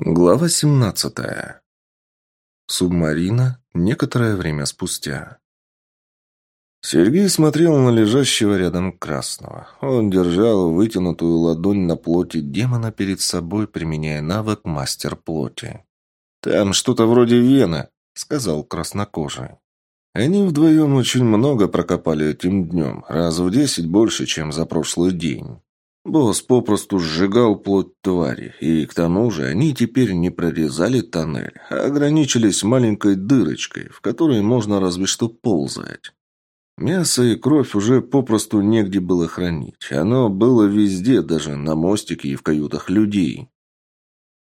Глава 17. Субмарина. Некоторое время спустя. Сергей смотрел на лежащего рядом красного. Он держал вытянутую ладонь на плоти демона перед собой, применяя навык мастер плоти. «Там что-то вроде вены», — сказал краснокожий. Они вдвоем очень много прокопали этим днем, раз в десять больше, чем за прошлый день. Босс попросту сжигал плоть твари, и к тому же они теперь не прорезали тоннель, а ограничились маленькой дырочкой, в которой можно разве что ползать. Мясо и кровь уже попросту негде было хранить. Оно было везде, даже на мостике и в каютах людей.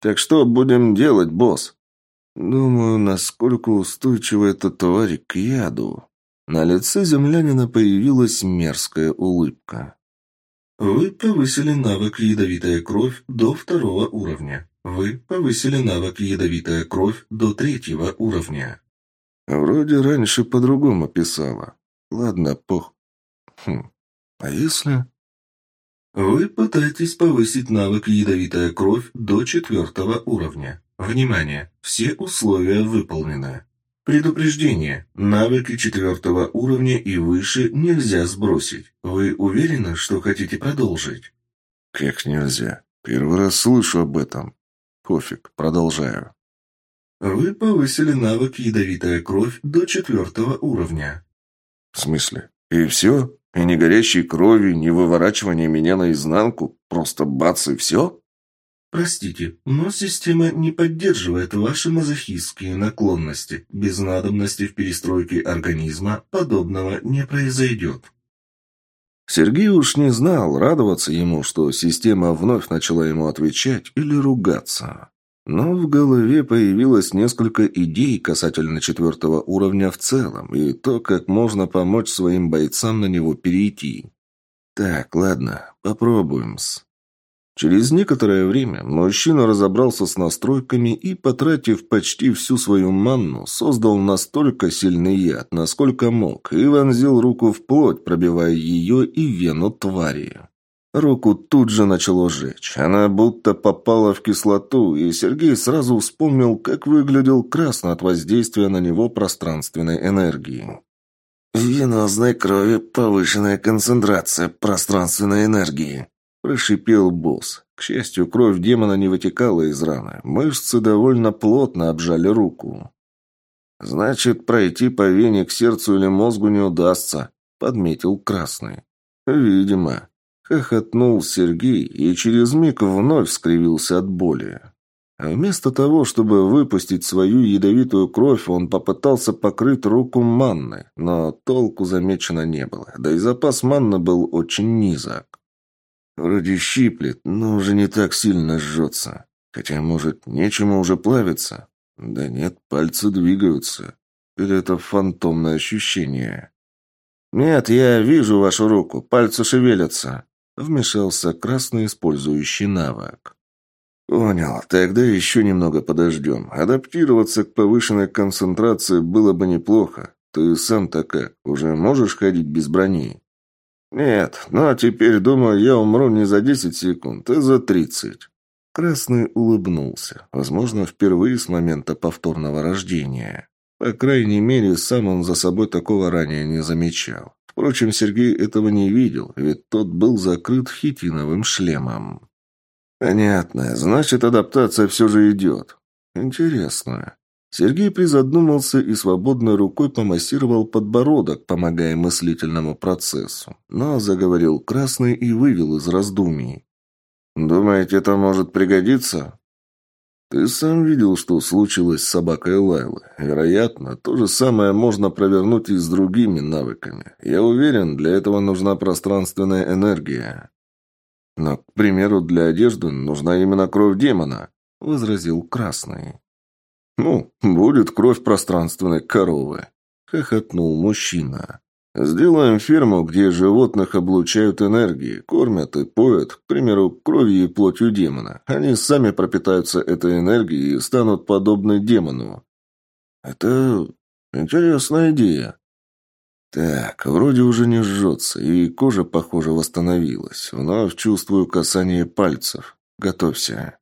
«Так что будем делать, босс?» «Думаю, насколько устойчива эта тварь к яду». На лице землянина появилась мерзкая улыбка. Вы повысили навык «Ядовитая кровь» до второго уровня. Вы повысили навык «Ядовитая кровь» до третьего уровня. Вроде раньше по-другому писала. Ладно, пох... Хм. А если... Вы пытаетесь повысить навык «Ядовитая кровь» до четвертого уровня. Внимание! Все условия выполнены. Предупреждение. Навыки четвертого уровня и выше нельзя сбросить. Вы уверены, что хотите продолжить? Как нельзя? Первый раз слышу об этом. Пофиг, продолжаю. Вы повысили навык ядовитая кровь до четвертого уровня. В смысле? И все? И не горящей крови, не выворачивание меня наизнанку? Просто бац и все? Простите, но система не поддерживает ваши мазохистские наклонности. Без надобности в перестройке организма подобного не произойдет. Сергей уж не знал, радоваться ему, что система вновь начала ему отвечать или ругаться. Но в голове появилось несколько идей касательно четвертого уровня в целом и то, как можно помочь своим бойцам на него перейти. Так, ладно, попробуем-с. Через некоторое время мужчина разобрался с настройками и, потратив почти всю свою манну, создал настолько сильный яд, насколько мог, и вонзил руку в плоть, пробивая ее и вену твари. Руку тут же начало жечь. Она будто попала в кислоту, и Сергей сразу вспомнил, как выглядел красно от воздействия на него пространственной энергии. Венозной крови повышенная концентрация пространственной энергии. Прошипел босс. К счастью, кровь демона не вытекала из раны. Мышцы довольно плотно обжали руку. «Значит, пройти по вене к сердцу или мозгу не удастся», — подметил Красный. «Видимо». Хохотнул Сергей и через миг вновь скривился от боли. Вместо того, чтобы выпустить свою ядовитую кровь, он попытался покрыть руку манны, но толку замечено не было, да и запас манны был очень низок. Вроде щиплет, но уже не так сильно жжется. Хотя, может, нечему уже плавиться? Да нет, пальцы двигаются. Или это фантомное ощущение? «Нет, я вижу вашу руку, пальцы шевелятся», — вмешался красный, использующий навык. «Понял. Тогда еще немного подождем. Адаптироваться к повышенной концентрации было бы неплохо. Ты сам-то как, уже можешь ходить без брони?» «Нет, но теперь, думаю, я умру не за десять секунд, а за тридцать». Красный улыбнулся, возможно, впервые с момента повторного рождения. По крайней мере, сам он за собой такого ранее не замечал. Впрочем, Сергей этого не видел, ведь тот был закрыт хитиновым шлемом. «Понятно. Значит, адаптация все же идет. Интересно. Сергей призадумался и свободной рукой помассировал подбородок, помогая мыслительному процессу. Но заговорил красный и вывел из раздумий. «Думаете, это может пригодиться?» «Ты сам видел, что случилось с собакой Лайлы. Вероятно, то же самое можно провернуть и с другими навыками. Я уверен, для этого нужна пространственная энергия». «Но, к примеру, для одежды нужна именно кровь демона», — возразил Красный. «Ну, будет кровь пространственной коровы», — хохотнул мужчина. «Сделаем ферму, где животных облучают энергией, кормят и поят, к примеру, кровью и плотью демона. Они сами пропитаются этой энергией и станут подобны демону». «Это интересная идея», так, вроде уже не жжется, и кожа, похоже, восстановилась. Вновь чувствую касание пальцев. Готовься.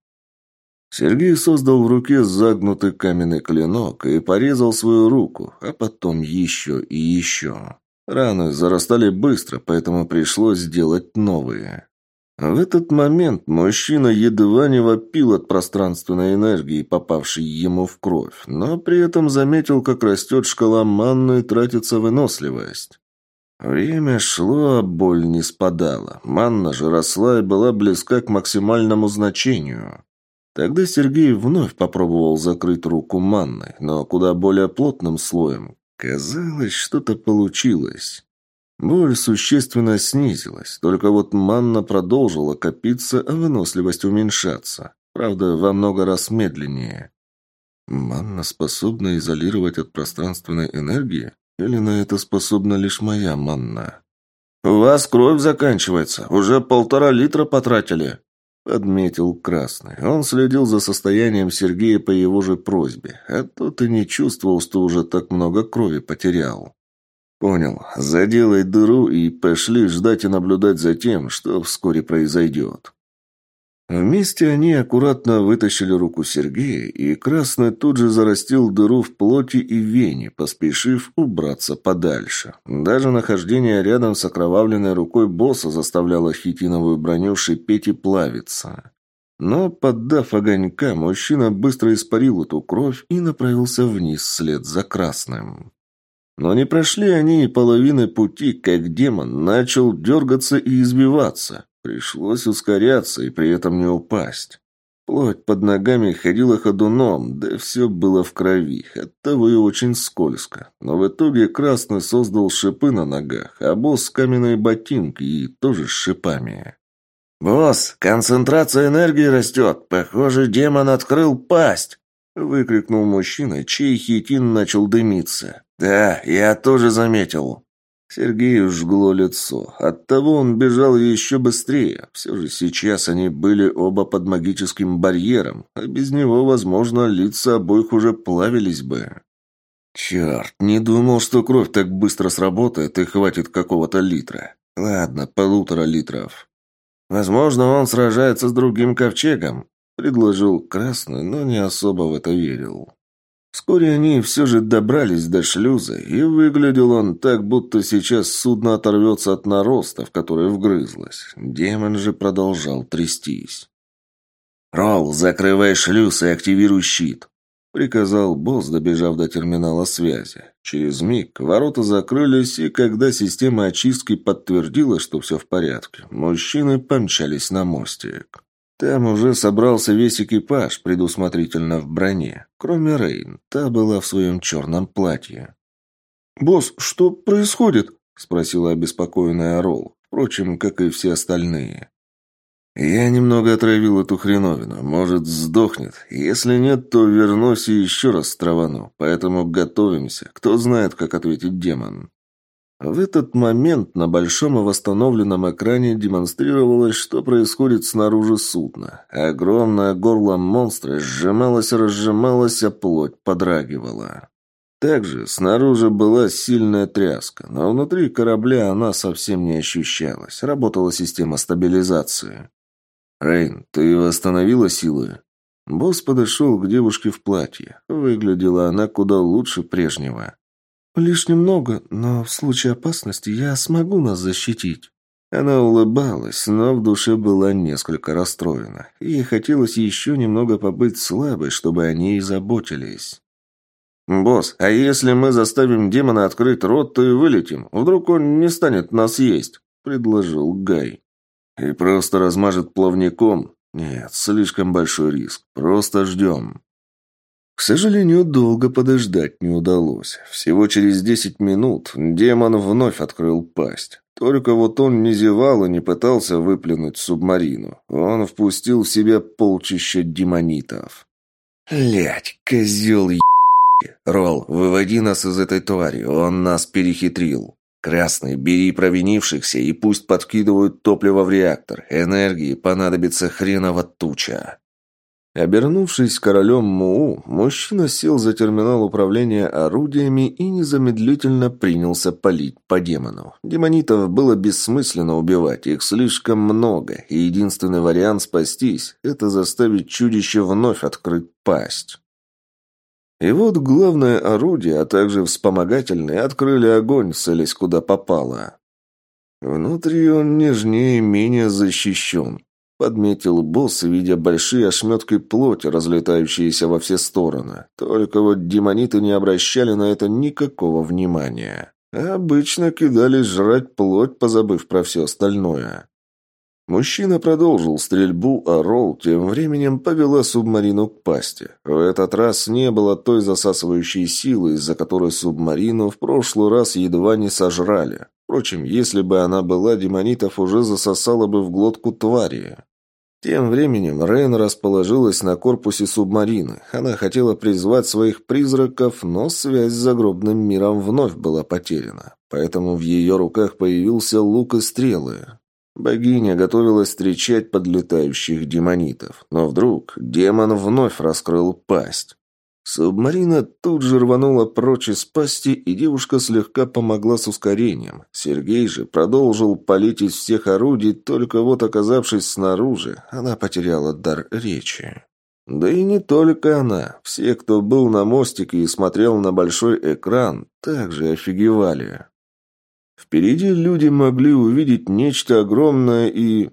Сергей создал в руке загнутый каменный клинок и порезал свою руку, а потом еще и еще. Раны зарастали быстро, поэтому пришлось сделать новые. В этот момент мужчина едва не вопил от пространственной энергии, попавшей ему в кровь, но при этом заметил, как растет шкала манны и тратится выносливость. Время шло, а боль не спадала. Манна же росла и была близка к максимальному значению. Тогда Сергей вновь попробовал закрыть руку манной, но куда более плотным слоем. Казалось, что-то получилось. Боль существенно снизилась, только вот манна продолжила копиться, а выносливость уменьшаться. Правда, во много раз медленнее. Манна способна изолировать от пространственной энергии? Или на это способна лишь моя манна? «У вас кровь заканчивается. Уже полтора литра потратили», — подметил Красный. Он следил за состоянием Сергея по его же просьбе, а тот и не чувствовал, что уже так много крови потерял. «Понял. Заделай дыру и пошли ждать и наблюдать за тем, что вскоре произойдет». Вместе они аккуратно вытащили руку Сергея, и Красный тут же зарастил дыру в плоти и вене, поспешив убраться подальше. Даже нахождение рядом с окровавленной рукой босса заставляло хитиновую броню шипеть и плавиться. Но, поддав огонька, мужчина быстро испарил эту кровь и направился вниз вслед за Красным. Но не прошли они и половины пути, как демон начал дергаться и избиваться. Пришлось ускоряться и при этом не упасть. Плоть под ногами ходила ходуном, да все было в крови, оттого и очень скользко. Но в итоге Красный создал шипы на ногах, а босс каменные ботинки и тоже с шипами. «Босс, концентрация энергии растет. Похоже, демон открыл пасть!» Выкрикнул мужчина, чей хитин начал дымиться. «Да, я тоже заметил». Сергею жгло лицо. Оттого он бежал еще быстрее. Все же сейчас они были оба под магическим барьером, а без него, возможно, лица обоих уже плавились бы. Черт, не думал, что кровь так быстро сработает и хватит какого-то литра. Ладно, полутора литров. Возможно, он сражается с другим ковчегом. Предложил Красный, но не особо в это верил. Вскоре они все же добрались до шлюза, и выглядел он так, будто сейчас судно оторвется от нароста, в который вгрызлось. Демон же продолжал трястись. «Ролл, закрывай шлюз и активируй щит», — приказал босс, добежав до терминала связи. Через миг ворота закрылись, и когда система очистки подтвердила, что все в порядке, мужчины помчались на мостик. Там уже собрался весь экипаж, предусмотрительно в броне, кроме Рейн. Та была в своем черном платье. «Босс, что происходит?» – спросила обеспокоенная Ролл, впрочем, как и все остальные. «Я немного отравил эту хреновину. Может, сдохнет. Если нет, то вернусь и еще раз стравану. Поэтому готовимся. Кто знает, как ответить демон». В этот момент на большом и восстановленном экране демонстрировалось, что происходит снаружи судна. Огромное горло монстра сжималось и разжималось, а плоть подрагивала. Также снаружи была сильная тряска, но внутри корабля она совсем не ощущалась. Работала система стабилизации. «Рейн, ты восстановила силы?» Босс подошел к девушке в платье. Выглядела она куда лучше прежнего. «Лишь немного, но в случае опасности я смогу нас защитить». Она улыбалась, но в душе была несколько расстроена. Ей хотелось еще немного побыть слабой, чтобы о ней заботились. «Босс, а если мы заставим демона открыть рот, то и вылетим. Вдруг он не станет нас есть?» – предложил Гай. «И просто размажет плавником? Нет, слишком большой риск. Просто ждем». К сожалению, долго подождать не удалось. Всего через десять минут демон вновь открыл пасть. Только вот он не зевал и не пытался выплюнуть субмарину. Он впустил в себя полчища демонитов. «Лядь, козел е... Ролл, выводи нас из этой твари, он нас перехитрил. Красный, бери провинившихся и пусть подкидывают топливо в реактор. Энергии понадобится хреново туча». Обернувшись королем Муу, мужчина сел за терминал управления орудиями и незамедлительно принялся палить по демону. Демонитов было бессмысленно убивать, их слишком много, и единственный вариант спастись – это заставить чудище вновь открыть пасть. И вот главное орудие, а также вспомогательные, открыли огонь, целясь куда попало. Внутри он нежнее и менее защищен. Подметил босс, видя большие ошметки плоти, разлетающиеся во все стороны. Только вот демониты не обращали на это никакого внимания. Обычно кидались жрать плоть, позабыв про все остальное. Мужчина продолжил стрельбу, а Ролл тем временем повела субмарину к пасти. В этот раз не было той засасывающей силы, из-за которой субмарину в прошлый раз едва не сожрали. Впрочем, если бы она была, демонитов уже засосала бы в глотку твари. Тем временем Рейн расположилась на корпусе субмарины. Она хотела призвать своих призраков, но связь с загробным миром вновь была потеряна. Поэтому в ее руках появился лук и стрелы. Богиня готовилась встречать подлетающих демонитов. Но вдруг демон вновь раскрыл пасть. Субмарина тут же рванула прочь из пасти, и девушка слегка помогла с ускорением. Сергей же продолжил палить из всех орудий, только вот оказавшись снаружи, она потеряла дар речи. Да и не только она. Все, кто был на мостике и смотрел на большой экран, также офигевали. Впереди люди могли увидеть нечто огромное и...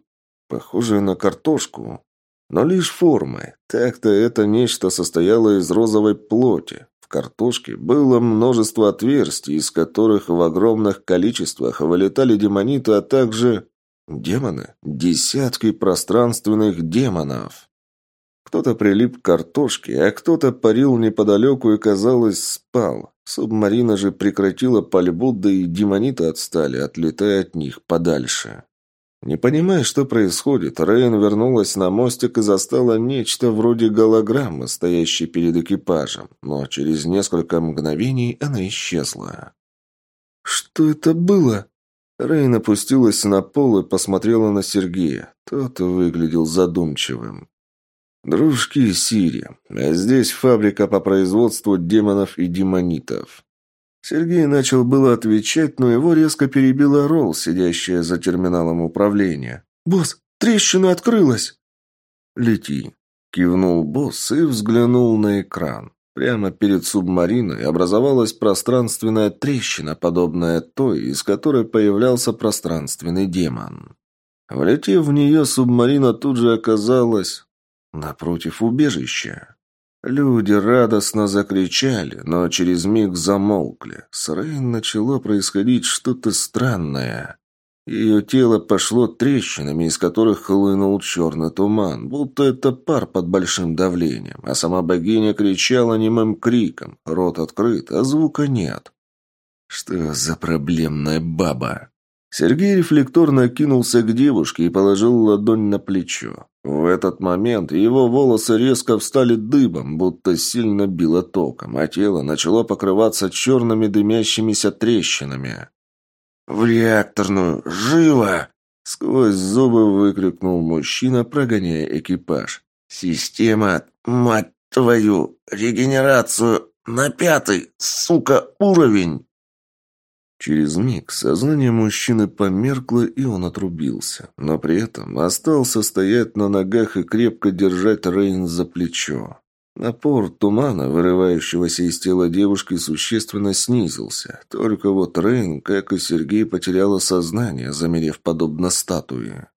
похожее на картошку. Но лишь формой. Так-то это нечто состояло из розовой плоти. В картошке было множество отверстий, из которых в огромных количествах вылетали демониты, а также... Демоны? Десятки пространственных демонов. Кто-то прилип к картошке, а кто-то парил неподалеку и, казалось, спал. Субмарина же прекратила пальбу, да и демониты отстали, отлетая от них подальше. Не понимая, что происходит, Рейн вернулась на мостик и застала нечто вроде голограммы, стоящей перед экипажем, но через несколько мгновений она исчезла. «Что это было?» Рейн опустилась на пол и посмотрела на Сергея. Тот выглядел задумчивым. «Дружки Сири, а здесь фабрика по производству демонов и демонитов. Сергей начал было отвечать, но его резко перебила Ролл, сидящая за терминалом управления. «Босс, трещина открылась!» «Лети!» – кивнул босс и взглянул на экран. Прямо перед субмариной образовалась пространственная трещина, подобная той, из которой появлялся пространственный демон. Влетев в нее, субмарина тут же оказалась напротив убежища. Люди радостно закричали, но через миг замолкли. С Рейн начало происходить что-то странное. Ее тело пошло трещинами, из которых хлынул черный туман, будто это пар под большим давлением, а сама богиня кричала немым криком, рот открыт, а звука нет. Что за проблемная баба? Сергей рефлекторно кинулся к девушке и положил ладонь на плечо. В этот момент его волосы резко встали дыбом, будто сильно било током, а тело начало покрываться черными дымящимися трещинами. «В реакторную! Живо!» Сквозь зубы выкрикнул мужчина, прогоняя экипаж. «Система, мать твою, регенерацию на пятый, сука, уровень!» Через миг сознание мужчины померкло, и он отрубился, но при этом остался стоять на ногах и крепко держать Рейн за плечо. Напор тумана, вырывающегося из тела девушки, существенно снизился. Только вот Рейн, как и Сергей, потеряла сознание, замерев подобно статуе.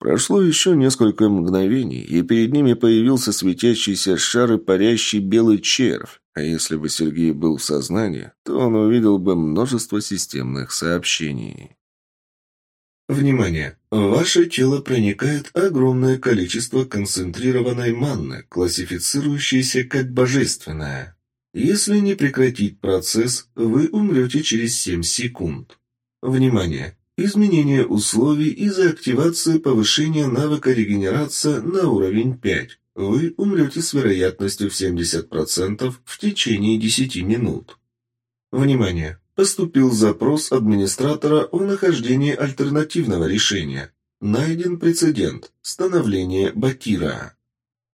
Прошло еще несколько мгновений, и перед ними появился светящийся шар и парящий белый червь. А если бы Сергей был в сознании, то он увидел бы множество системных сообщений. Внимание! В ваше тело проникает огромное количество концентрированной манны, классифицирующейся как божественная. Если не прекратить процесс, вы умрете через 7 секунд. Внимание! Изменение условий из-за активации повышения навыка регенерация на уровень 5. Вы умрете с вероятностью в 70% в течение 10 минут. Внимание! Поступил запрос администратора о нахождении альтернативного решения. Найден прецедент. Становление Батира.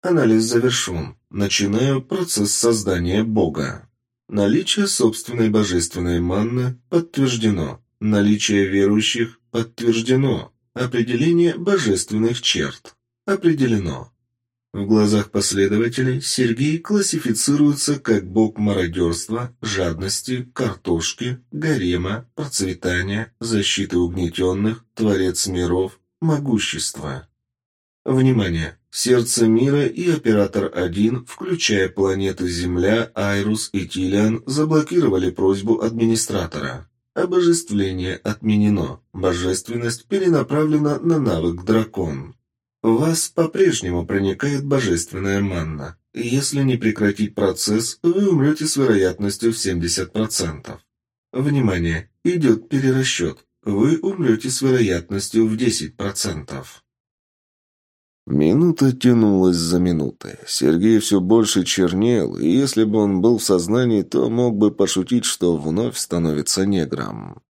Анализ завершен. Начинаю процесс создания Бога. Наличие собственной божественной манны подтверждено. Наличие верующих подтверждено. Определение божественных черт определено. В глазах последователей Сергей классифицируется как бог мародерства, жадности, картошки, гарема, процветания, защиты угнетенных, творец миров, могущества. Внимание! Сердце мира и Оператор-1, включая планеты Земля, Айрус и Тилиан, заблокировали просьбу администратора. Обожествление отменено. Божественность перенаправлена на навык Дракон. Вас по-прежнему проникает божественная манна. Если не прекратить процесс, вы умрете с вероятностью в 70%. Внимание! Идет перерасчет. Вы умрете с вероятностью в 10%. Минута тянулась за минутой. Сергей все больше чернел, и если бы он был в сознании, то мог бы пошутить, что вновь становится негром.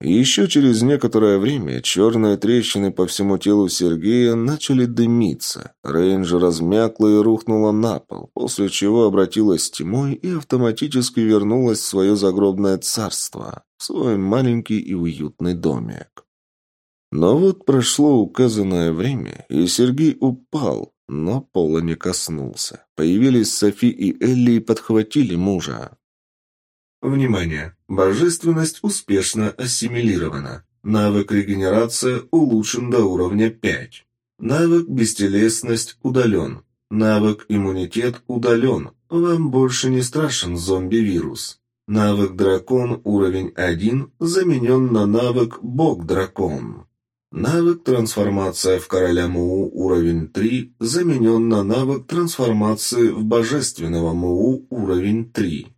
Еще через некоторое время черные трещины по всему телу Сергея начали дымиться. Рейнджер размякла и рухнула на пол, после чего обратилась тьмой и автоматически вернулась в свое загробное царство, в свой маленький и уютный домик. Но вот прошло указанное время, и Сергей упал, но пола не коснулся. Появились Софи и Элли и подхватили мужа. Внимание! Божественность успешно ассимилирована. Навык регенерация улучшен до уровня 5. Навык бестелесность удален. Навык иммунитет удален. Вам больше не страшен зомби-вирус. Навык дракон уровень 1 заменен на навык бог-дракон. Навык трансформация в короля Муу уровень 3 заменен на навык трансформации в божественного Муу уровень 3.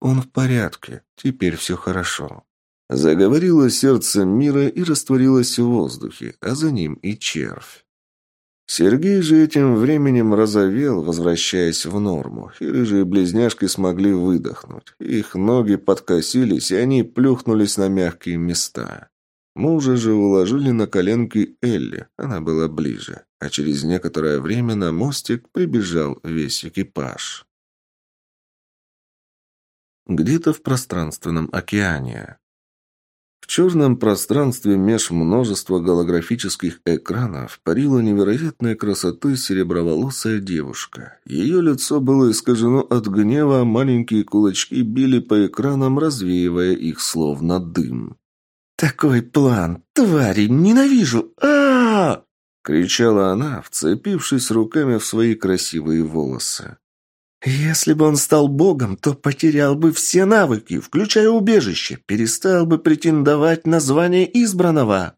«Он в порядке. Теперь все хорошо». Заговорило сердце мира и растворилось в воздухе, а за ним и червь. Сергей же этим временем разовел, возвращаясь в норму, и рыжие близняшки смогли выдохнуть. Их ноги подкосились, и они плюхнулись на мягкие места. Мужа же уложили на коленки Элли, она была ближе, а через некоторое время на мостик прибежал весь экипаж где-то в пространственном океане. В черном пространстве меж множества голографических экранов парила невероятной красоты сереброволосая девушка. Ее лицо было искажено от гнева, а маленькие кулачки били по экранам, развеивая их словно дым. «Такой план! Твари! Ненавижу! а, -а, -а кричала она, вцепившись руками в свои красивые волосы. Если бы он стал богом, то потерял бы все навыки, включая убежище, перестал бы претендовать на звание избранного.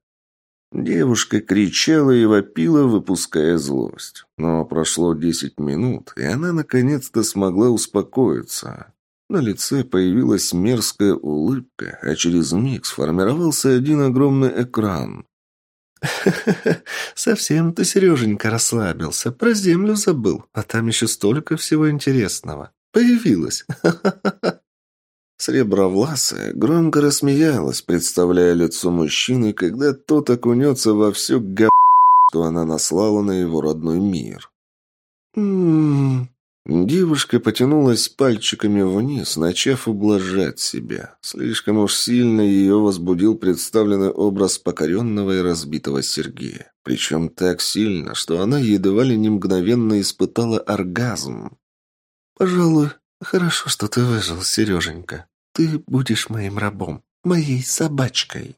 Девушка кричала и вопила, выпуская злость. Но прошло десять минут, и она наконец-то смогла успокоиться. На лице появилась мерзкая улыбка, а через миг сформировался один огромный экран. совсем ты, Сереженька, расслабился, про землю забыл, а там еще столько всего интересного. Появилось. Сребровласая громко рассмеялась, представляя лицо мужчины, когда тот окунется во все га... что она наслала на его родной мир. «М-м-м», Девушка потянулась пальчиками вниз, начав ублажать себя. Слишком уж сильно ее возбудил представленный образ покоренного и разбитого Сергея. Причем так сильно, что она едва ли не мгновенно испытала оргазм. «Пожалуй, хорошо, что ты выжил, Сереженька. Ты будешь моим рабом, моей собачкой».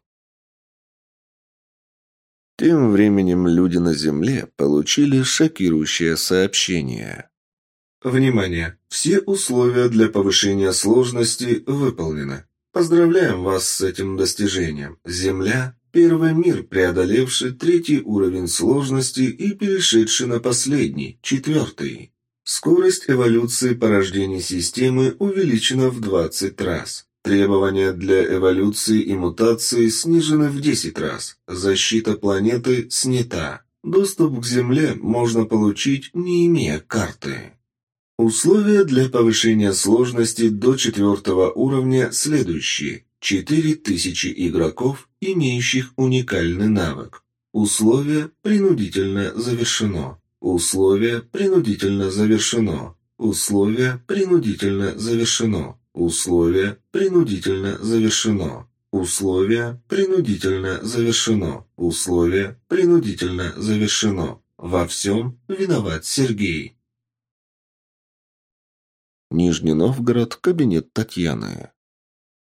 Тем временем люди на Земле получили шокирующее сообщение. Внимание! Все условия для повышения сложности выполнены. Поздравляем вас с этим достижением. Земля – первый мир, преодолевший третий уровень сложности и перешедший на последний, четвертый. Скорость эволюции порождений системы увеличена в 20 раз. Требования для эволюции и мутации снижены в 10 раз. Защита планеты снята. Доступ к Земле можно получить, не имея карты. Условия для повышения сложности до четвертого уровня следующие. 4000 игроков, имеющих уникальный навык. Условие принудительно завершено. Условие принудительно завершено. Условие принудительно завершено. Условие принудительно завершено. Условие принудительно завершено. Условие принудительно завершено. Во всем виноват Сергей. Нижний Новгород, кабинет Татьяны.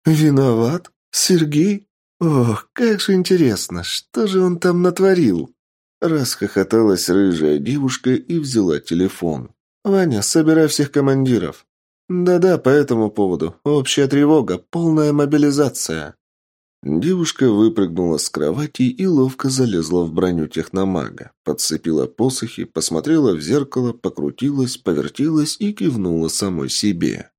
«Виноват? Сергей? Ох, как же интересно, что же он там натворил?» Расхохоталась рыжая девушка и взяла телефон. «Ваня, собирай всех командиров». «Да-да, по этому поводу. Общая тревога, полная мобилизация». Девушка выпрыгнула с кровати и ловко залезла в броню техномага. Подцепила посохи, посмотрела в зеркало, покрутилась, повертилась и кивнула самой себе.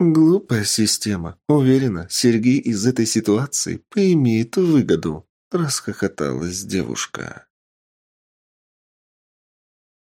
«Глупая система. Уверена, Сергей из этой ситуации поимеет выгоду», – расхохоталась девушка.